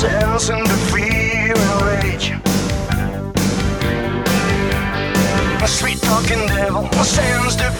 sensing into fear and rage. A sweet talking devil sends the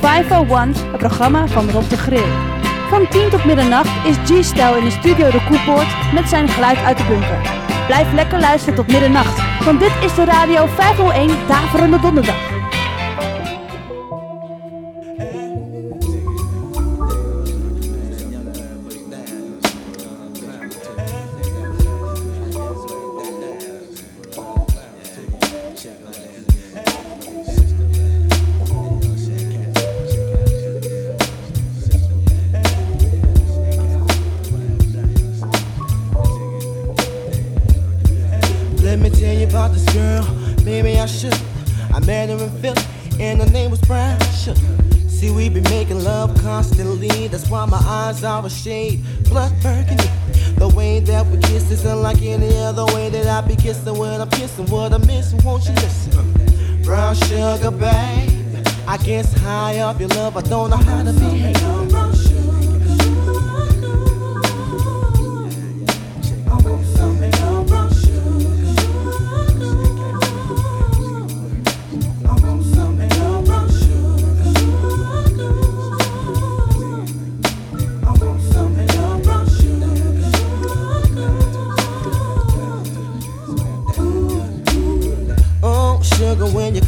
501, het programma van Rob de Grill. Van 10 tot middernacht is G-Style in de studio De Koepoort met zijn geluid uit de bunker. Blijf lekker luisteren tot middernacht, want dit is de Radio 501 Daverende Donderdag. Missing, won't you listen? Brown sugar, babe. I guess high off your love, I don't know how to behave.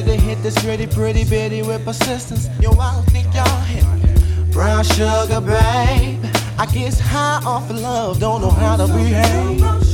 Ready to hit this pretty, pretty bitty with persistence. Yo, I don't think y'all hit. Brown sugar, babe. I guess high off of love, don't know how to behave.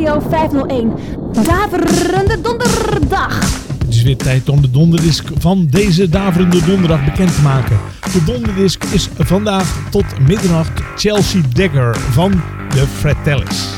Radio 501. Daverende Donderdag. Het is weer tijd om de donderdisc van deze Daverende Donderdag bekend te maken. De donderdisc is vandaag tot middernacht Chelsea Dagger van de Fratellis.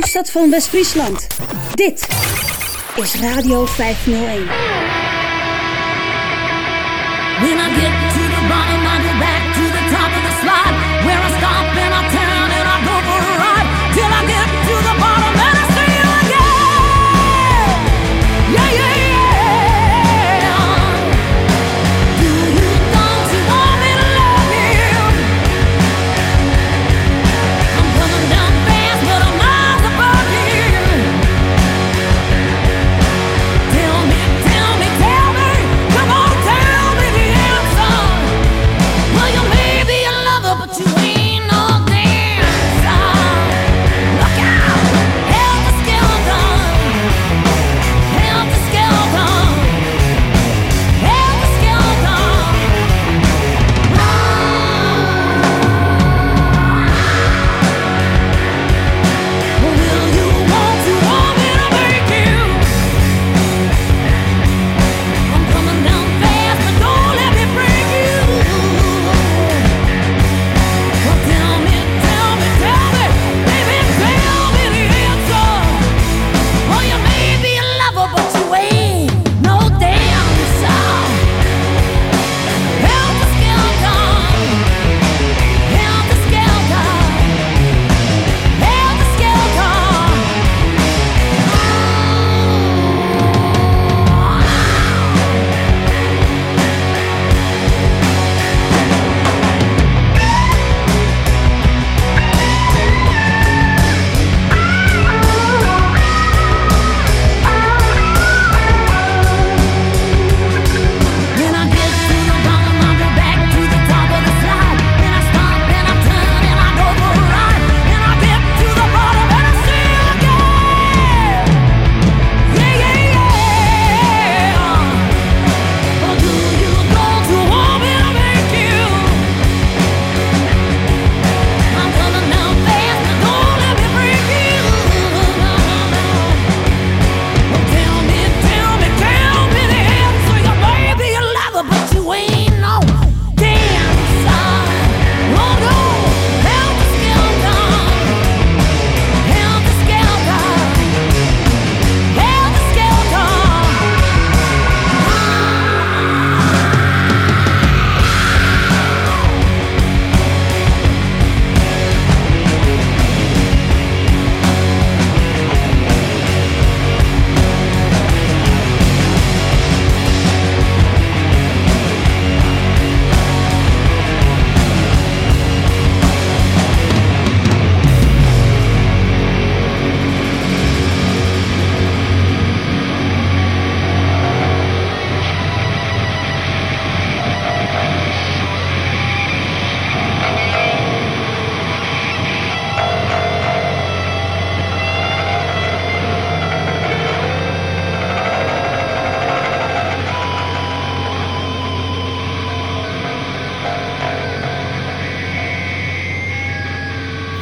Hoofdstad van West-Friesland. Dit is Radio 501. When I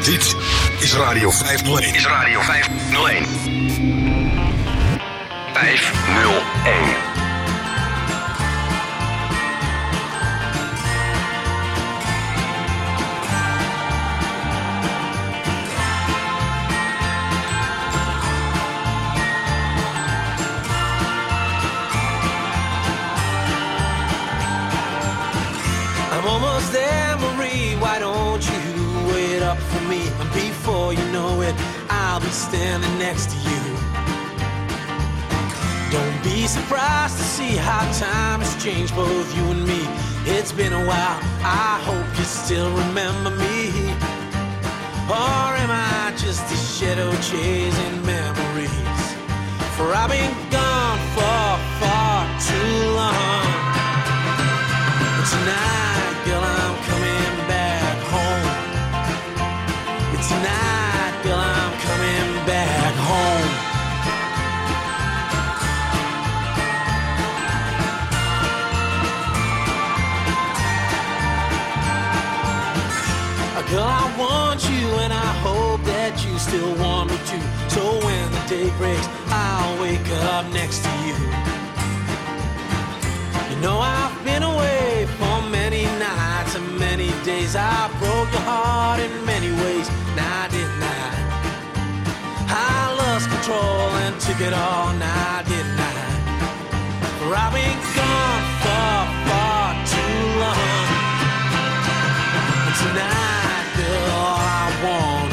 Dit is Radio 501. Is Radio 501. 501. Standing next to you. Don't be surprised to see how time has changed both you and me. It's been a while. I hope you still remember me. Or am I just a shadow chasing memories? For I've been gone for far too long. But tonight, still want me to. So when the day breaks, I'll wake up next to you. You know I've been away for many nights and many days. I broke your heart in many ways, now nah, didn't I? I lost control and took it all, now nah, didn't I? For I've been gone for far too long. But tonight, girl, I want.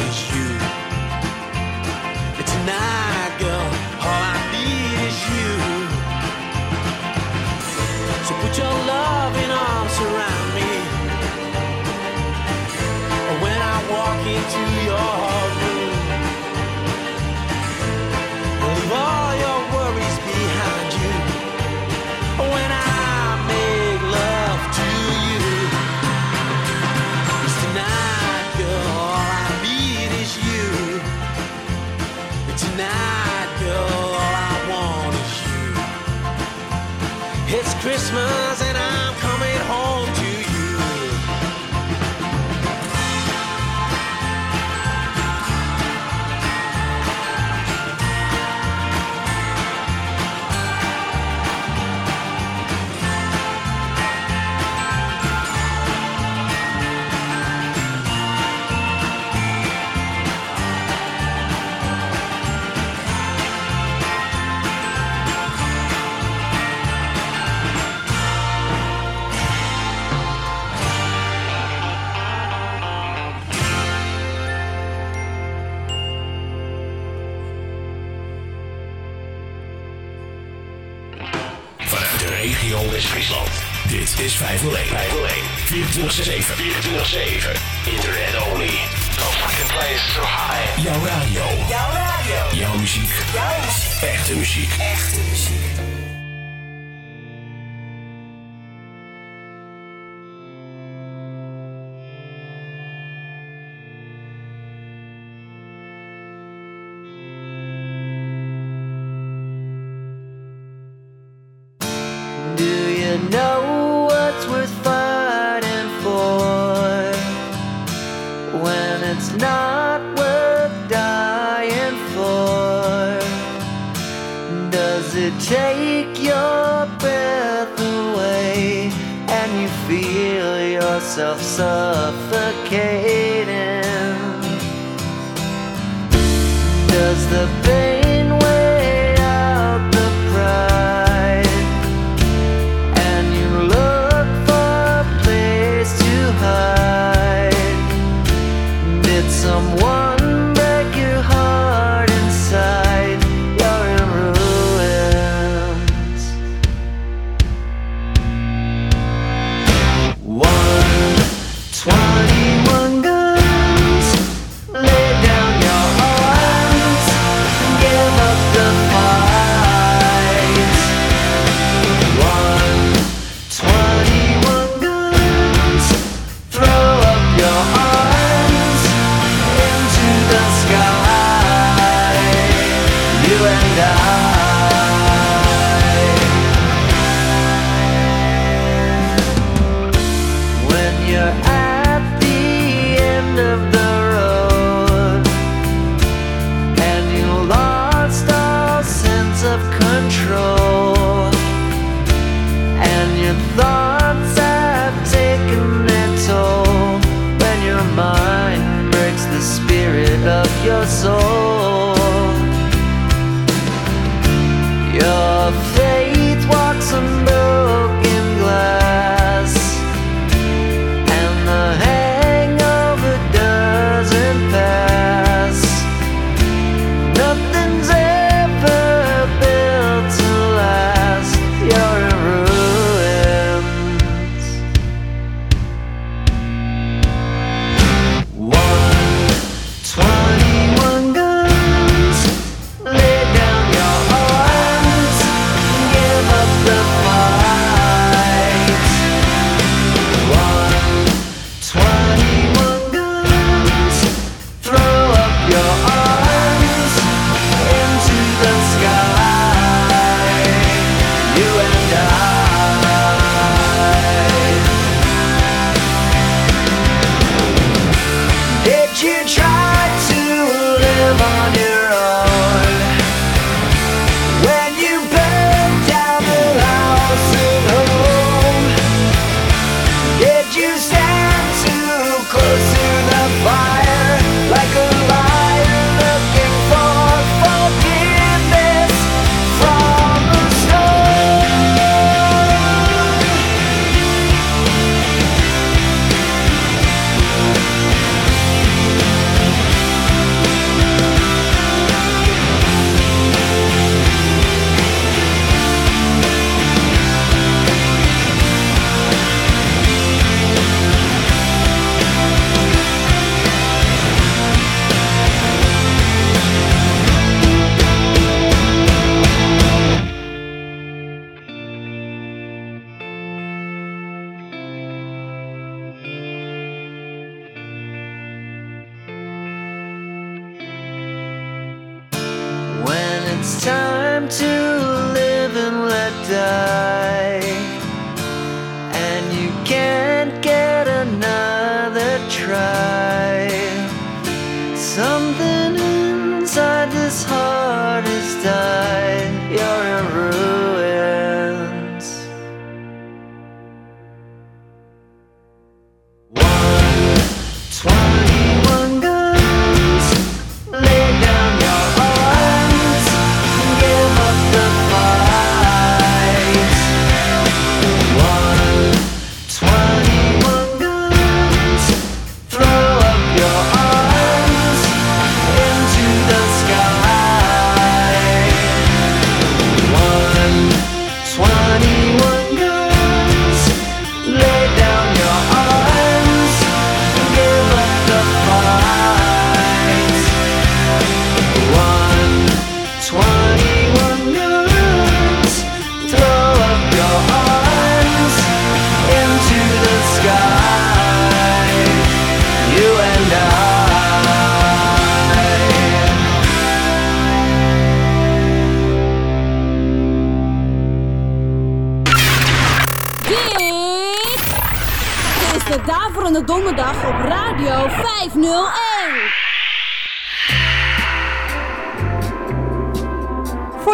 24-7. Internet only. No fucking place to high. Jouw radio. Jouw radio. Jouw muziek. Jouw muziek. Echte muziek. Echte muziek. it's not worth dying for. Does it take your breath away and you feel yourself suffocating? Does the try.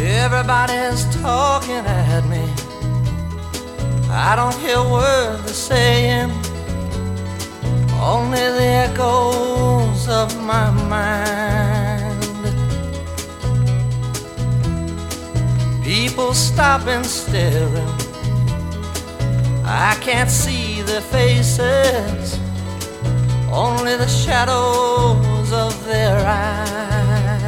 Everybody's talking at me. I don't hear words they're saying, only the echoes of my mind. People stop and staring. I can't see their faces, only the shadows of their eyes.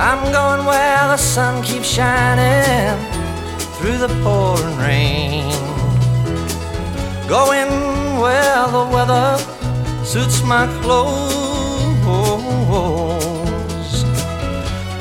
I'm going where the sun keeps shining through the pouring rain. Going where the weather suits my clothes.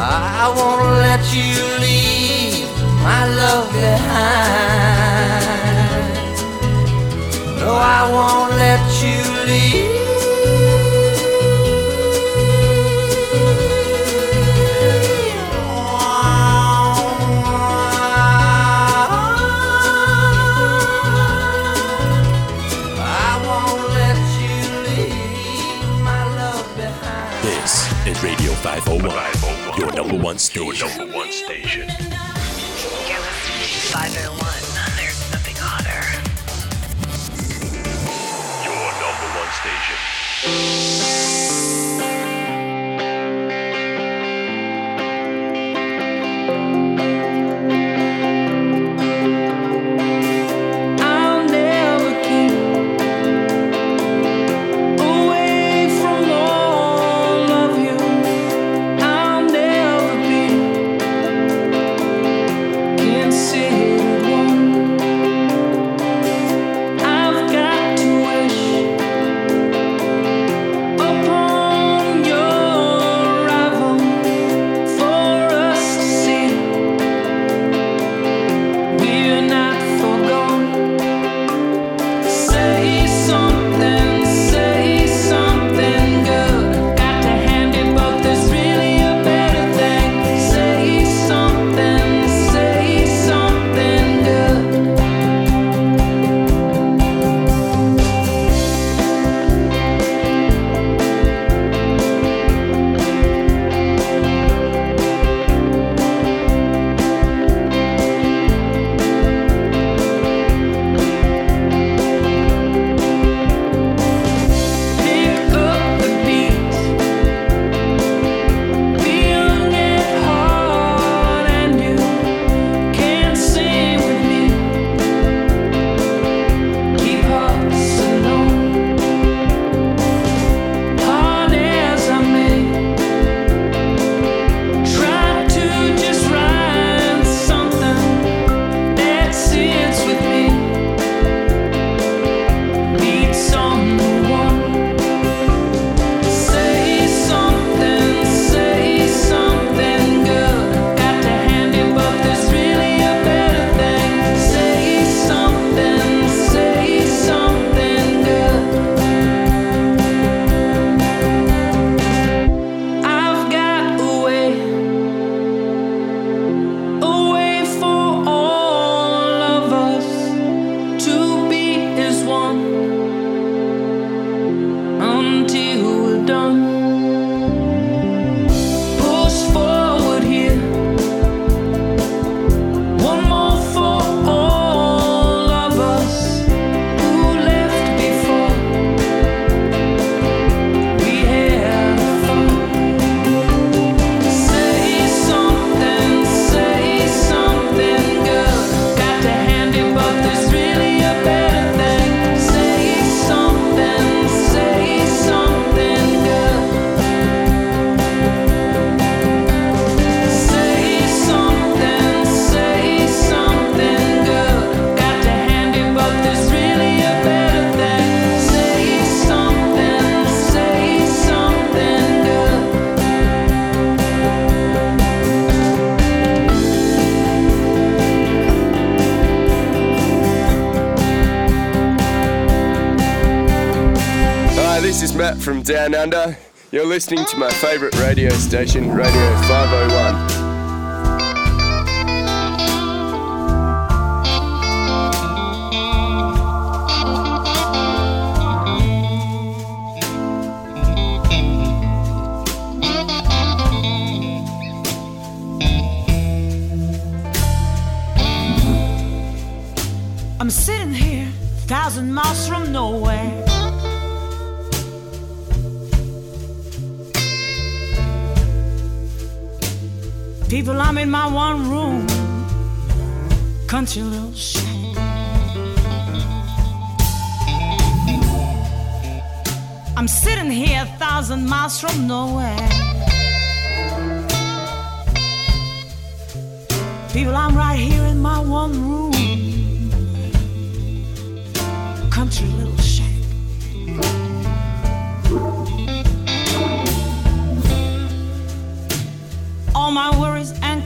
I won't let you leave my love behind. No, I won't let you leave. This is Radio 501. Your number one station. Your number one station. Down Under. You're listening to my favourite radio station, Radio 501.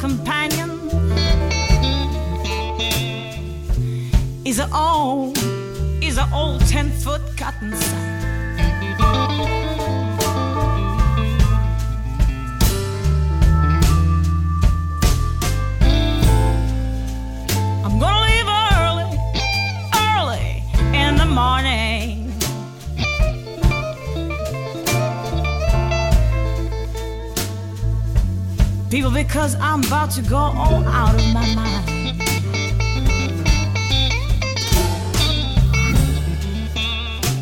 companion is an old, is an old ten foot cotton sack. people because I'm about to go all out of my mind.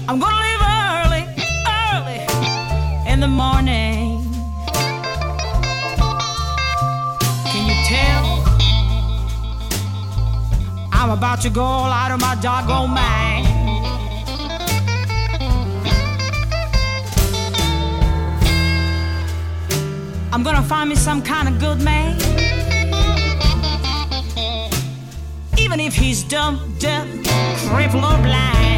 I'm gonna leave early, early in the morning. Can you tell? I'm about to go all out of my doggone mind. I'm gonna find me some kind of good man. Even if he's dumb, deaf, crippled, or blind.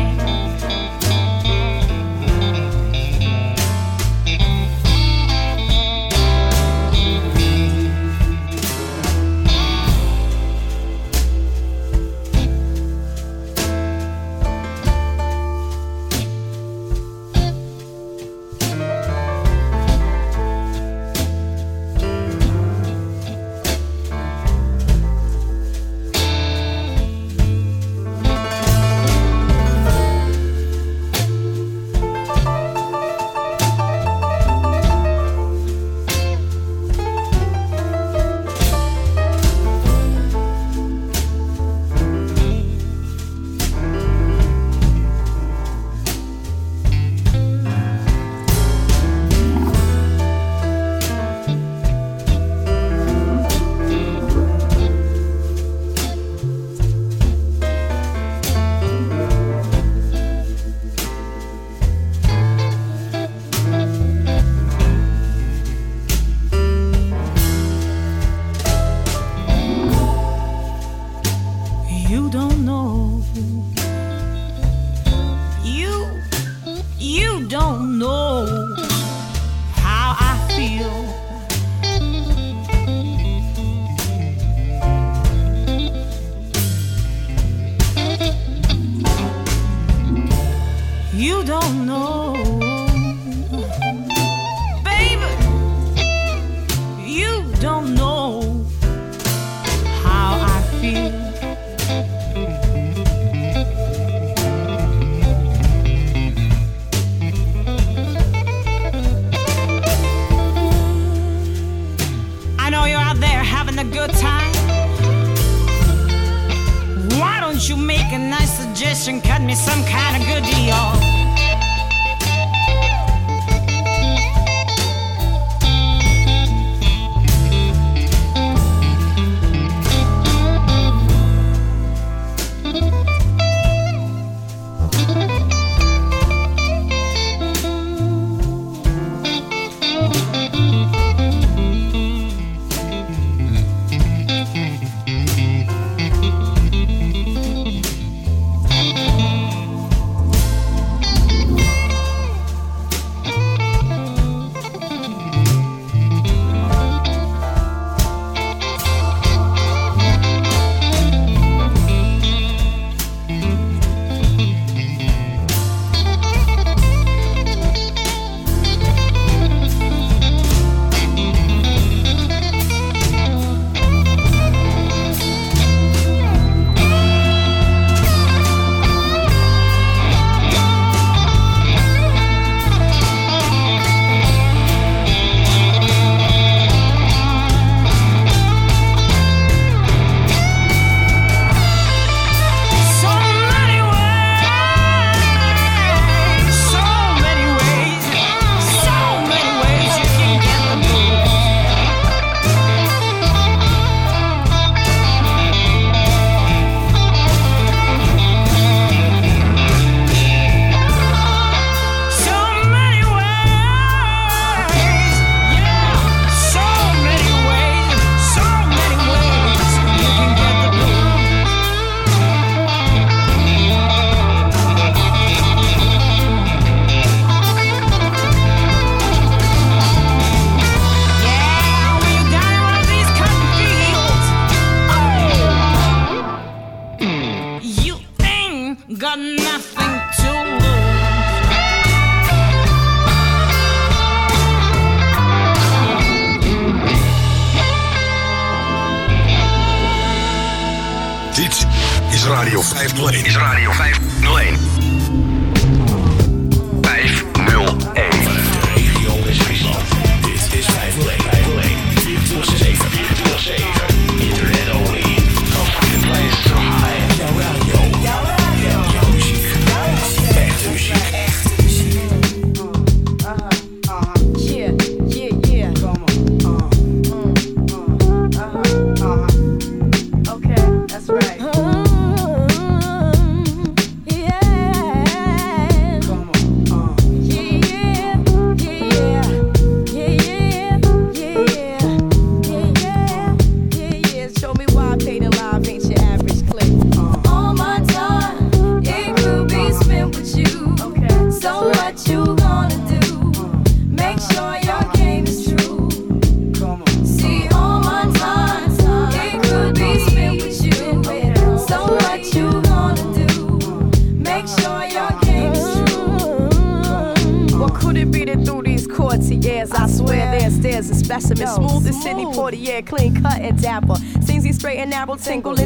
single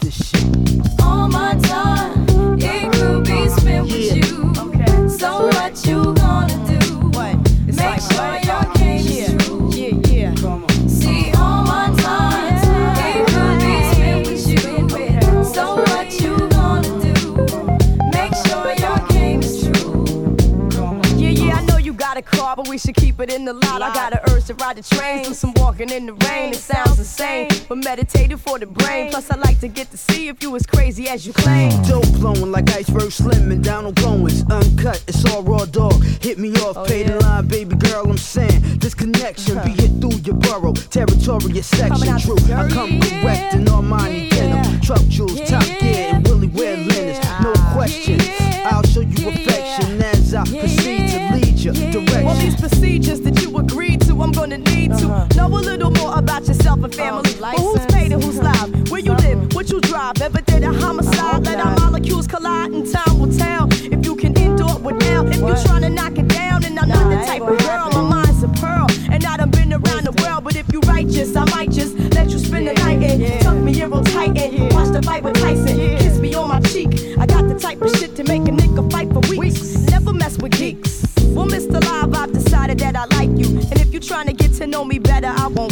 this shit. Sounds insane, but meditative for the brain. Plus, I like to get to see if you as crazy as you claim. Dope flowing like iceberg slim and on Goins. Uncut, it's all raw dog. Hit me off, Oh, pay the line, baby girl. I'm saying this connection be it through your borough, territorial section. out True, I come correct yeah. in Armani Yeah, yeah. denim, truck jewels, Yeah, top yeah. gear, and Willie wear Yeah, linens. No yeah. question, Yeah, I'll show you yeah. affection as I Yeah, yeah. to All these procedures that you agreed to, I'm gonna need to know a little more about yourself and family. But who's paid and who's live? Where you live? What you drive? Ever did a homicide? Let our molecules collide and time will tell if you can endure with now. If you tryna knock it down, and I'm not the type of girl, my mind's a pearl. And I done been around the world, but if you righteous, I might just let you spend the night and tuck me in real tight and watch the fight with Tyson. Kiss me on my cheek. I got the type of shit to make a nigga fight for weeks. Well, Mr. Live, I've decided that I like you. And if you're trying to get to know me better, I won't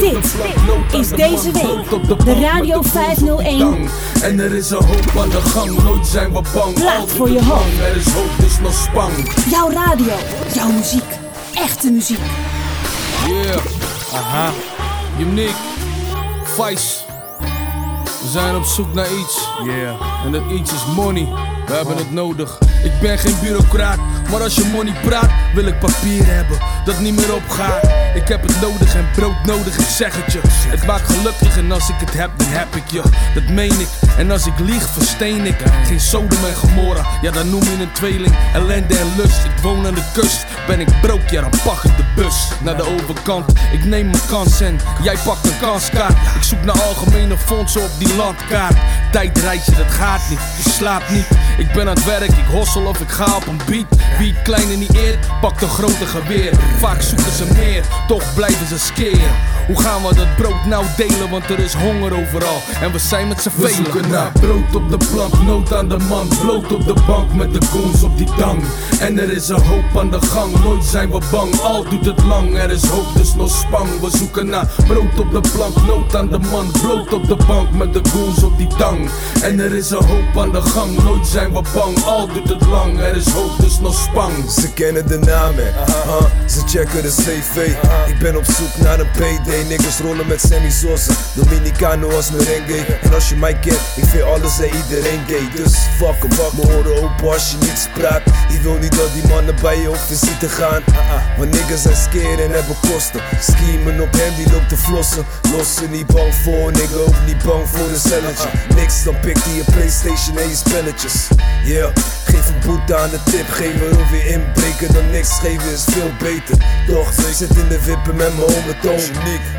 Dit is deze week de Radio 501 En er is een hoop aan de gang, nooit zijn we bang. Plaat Altijd voor je op gang, hoofd. Er is hoop, dus nog spang. Jouw radio, jouw muziek, echte muziek. Yeah, aha. Uniek. Vice. We zijn op zoek naar iets. Yeah. En dat iets is money. We hebben het nodig. Ik ben geen bureaucraat, maar als je money praat, wil ik papier hebben dat niet meer opgaat. Ik heb het nodig en brood nodig, ik zeg het je. Het maakt gelukkig en als ik het heb, dan heb ik je. Dat meen ik. En als ik lieg, versteen ik. Geen Sodom en Gomorra, ja dan noem je een tweeling. Ellende en lust, ik woon aan de kust. Ben ik broke, ja dan pak ik de bus naar de overkant. Ik neem mijn kans en jij pakt een kanskaart. Ik zoek naar algemene fondsen op die landkaart. Tijdreizen, dat gaat niet, je slaapt niet. Ik ben aan het werk, ik hossel of ik ga op een beat. Wie kleine niet eert, pakt een grote geweer. Vaak zoeken ze meer, toch blijven ze skeer. Hoe gaan we dat brood nou delen? Want er is honger overal en we zijn met z'n We velen. zoeken naar brood op de plank, nood aan de man, bloot op de bank met de goons op die tang. En er is een hoop aan de gang, nooit zijn we bang, al doet het lang. Er is hoop, dus nog spang. We zoeken naar brood op de plank, nood aan de man, bloot op de bank met de goons op die tang. En er is een hoop aan de gang, nooit zijn we bang, al doet het lang. Er is hoop, dus nog spang. Ze kennen de namen, huh? ze checken de cv. Ik ben op zoek naar een PD, niggas rollen met Sammy Sosa. Dominicano als merengue. En als je mij kent, ik vind alles en iedereen gay. Dus fuck em, fuck me horen open als je niets praat. Je wil niet dat die mannen bij je op visite gaan. Want niggas zijn scared en hebben kosten. Schiemen op hem die loopt te flossen. Lossen niet bang voor, nigga ook niet bang voor een celletje. Niks, dan pikt hij je Playstation en je spelletjes. Yeah, geef een boete aan de tip, geven of weer inbreken dan niks geven is veel beter. Toch, zit in de wippen met mijn home toon.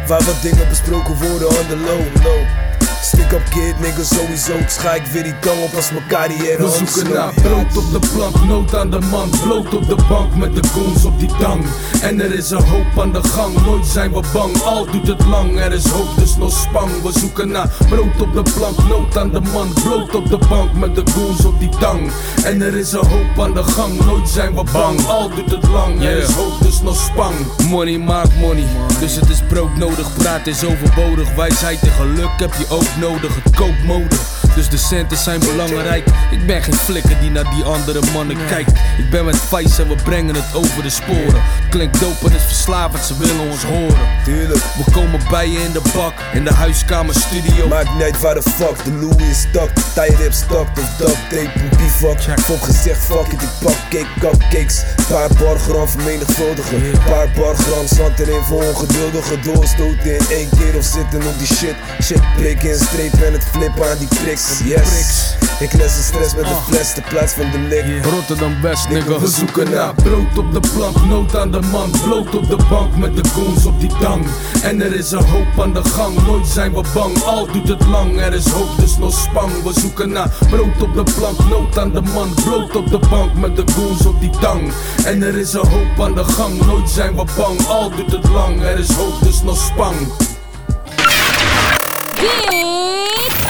Waar wat dingen besproken worden on the low. low. Stick up kid, nigga sowieso. Scha ik weer die op als mijn carrière We on zoeken naar brood op de plank, nood aan de man, bloot op de bank met de goons op die tang. En er is een hoop aan de gang, nooit zijn we bang, al doet het lang. Er is hoop, dus nog spang. We zoeken naar brood op de plank, nood aan de man, bloot op de bank met de goons op die tang. En er is een hoop aan de gang, nooit zijn we bang, al doet het lang. Er is hoop, dus nog spang. Money maakt money, dus het is brood nodig. Praat is overbodig, wijsheid en geluk heb je ook nodig. Het koopt mode, dus de centen zijn belangrijk. Ik ben geen flikker die naar die andere mannen kijkt. Ik ben met Vice en we brengen het over de sporen. Klinkt dope en is verslavend, ze willen ons horen. Tuurlijk. We komen bij je in de bak, in de huiskamer studio. Maakt niet uit waar de fuck, de Louis is stak. Tie rip stak of duct tape, een bivak. Fok gezegd fuck it, ik pak cake, cupcakes. Paar bar gram vermenigvuldigen. Paar bar gram zand erin voor ongeduldige doorstoten in één keer of zitten op die shit. Shit prikken en streep en het flippen aan die priks. Yes, ik les de stress met een fles, de plaats van de lik. Rotterdam West, nigga. We zoeken naar brood op de plank, nood aan de man, bloot op de bank met de goons op die tang. En er is een hoop aan de gang, nooit zijn we bang, al doet het lang. Er is hoop, dus nog spang. We zoeken naar brood op de plank, nood aan de man, bloot op de bank met de goons op die tang. En er is een hoop aan de gang, nooit zijn we bang, al doet het lang. Er is hoop, dus nog spang. Dit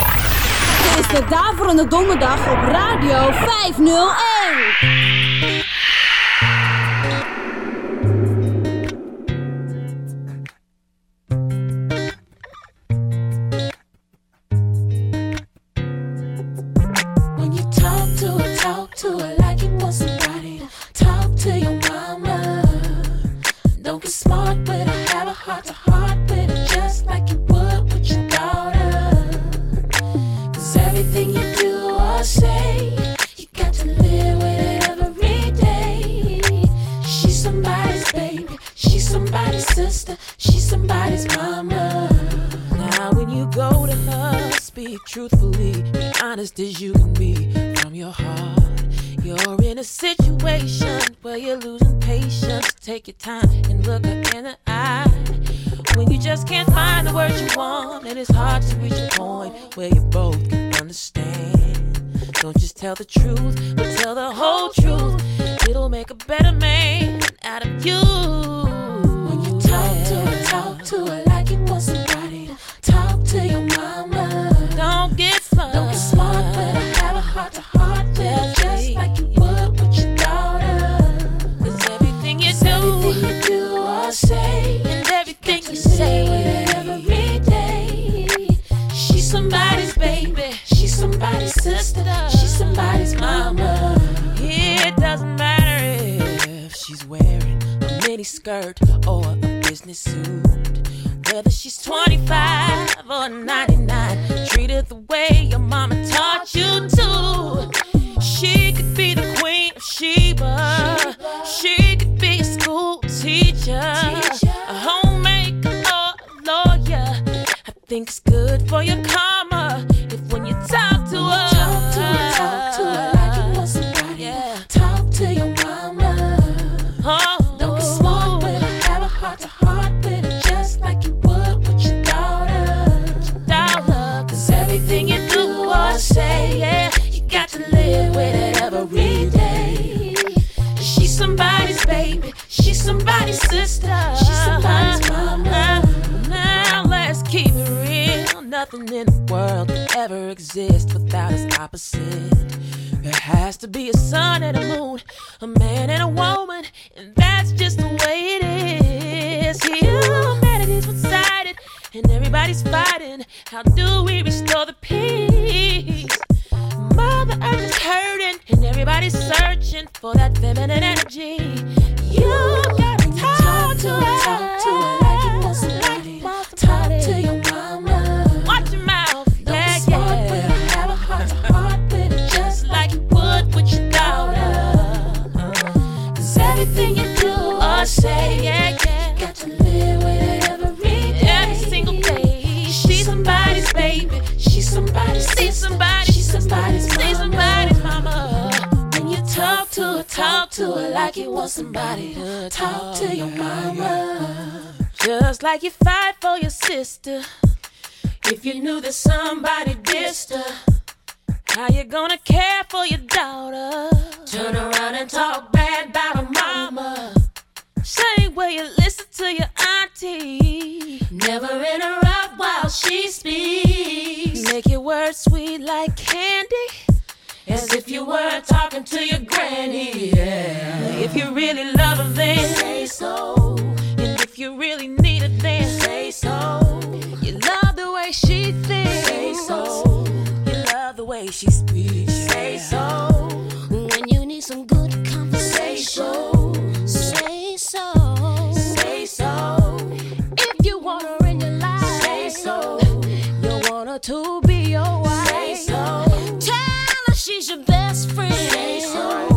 is de Daverende Donderdag op Radio 501. Or a business suit. Whether she's 25 like you want somebody to talk to your mama. Just like you fight for your sister. If you knew that somebody dissed her, how you gonna care for your daughter? Turn around and talk bad about her mama. Same way you listen to your auntie. Never interrupt while she speaks. Make your words sweet like candy. As if you were talking to your granny. Yeah. If you really love her, then say so. And if you really need her, then say so. You love the way she thinks. Say so. You love the way she speaks. Say so. When you need some good conversation. Say so. Say so. If you want her in your life. Say so. You want her to be your she's your best friend. Say so.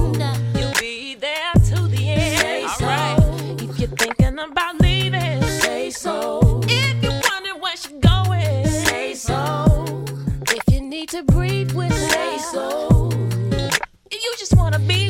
You'll be there to the end. Say so. Alright. If you're thinking about leaving. Say so. If you're wondering where she's going. Say so. If you need to breathe with her. Say so. If you just wanna be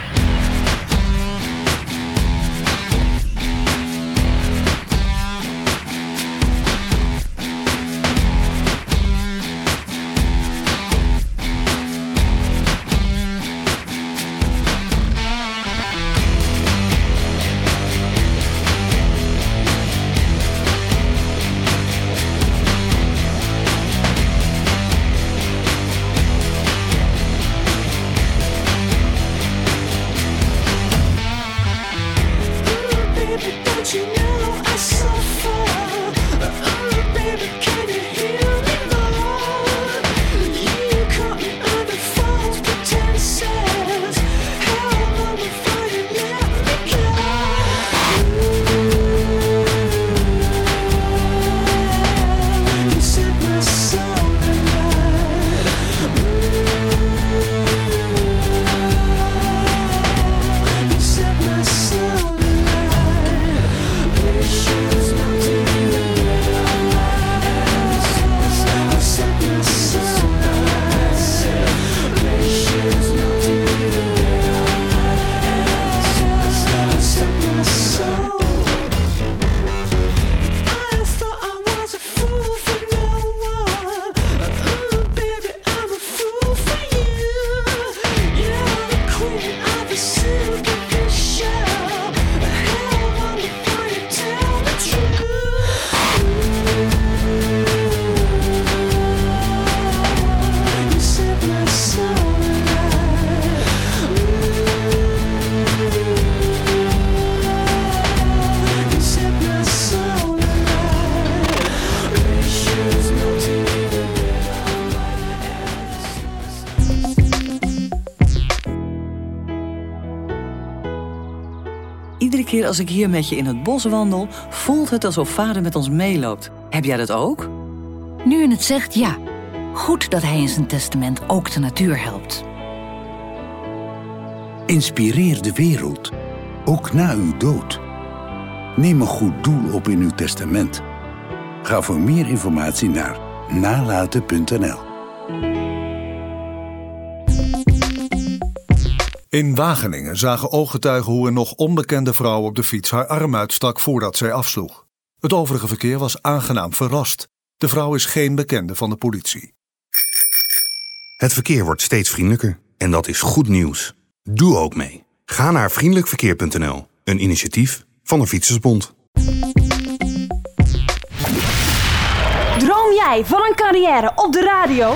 Keer als ik hier met je in het bos wandel, voelt het alsof vader met ons meeloopt. Heb jij dat ook? Nu je het zegt, ja. Goed dat hij in zijn testament ook de natuur helpt. Inspireer de wereld. ook na uw dood. Neem een goed doel op in uw testament. Ga voor meer informatie naar nalaten.nl. In Wageningen zagen ooggetuigen hoe een nog onbekende vrouw op de fiets haar arm uitstak voordat zij afsloeg. Het overige verkeer was aangenaam verrast. De vrouw is geen bekende van de politie. Het verkeer wordt steeds vriendelijker en dat is goed nieuws. Doe ook mee. Ga naar vriendelijkverkeer.nl, een initiatief van de Fietsersbond. Droom jij van een carrière op de radio?